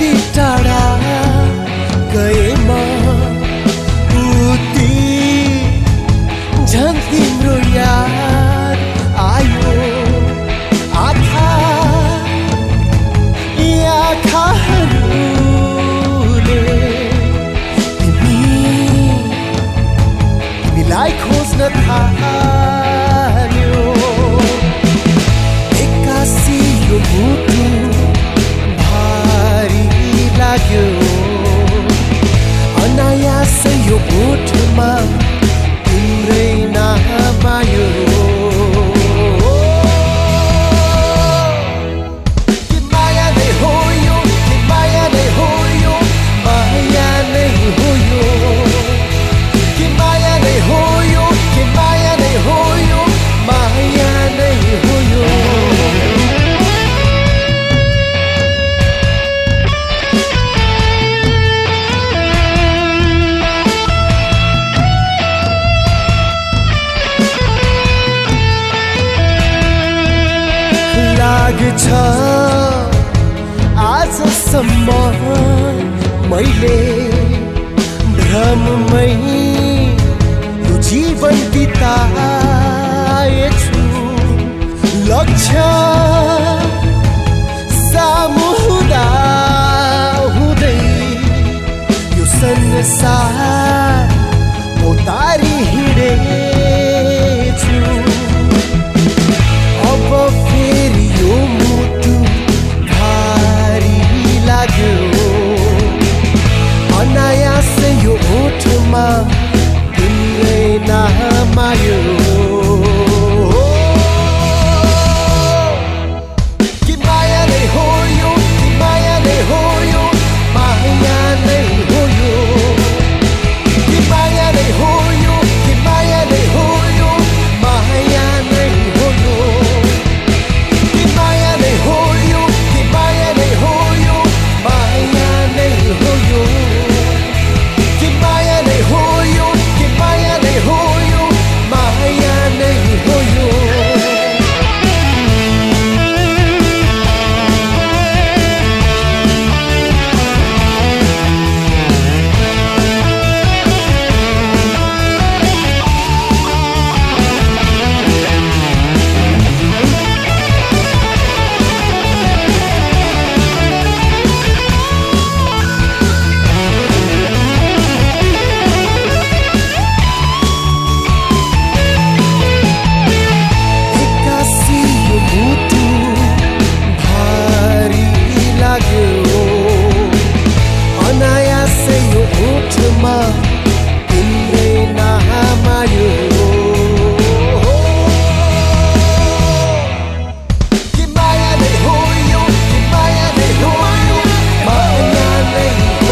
कति गएमा झन् लाग्छ। आजसम्म मैले भ्रममै जीवन बिता